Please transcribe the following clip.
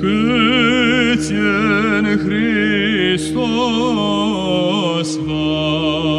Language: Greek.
Câți în Hristos vai.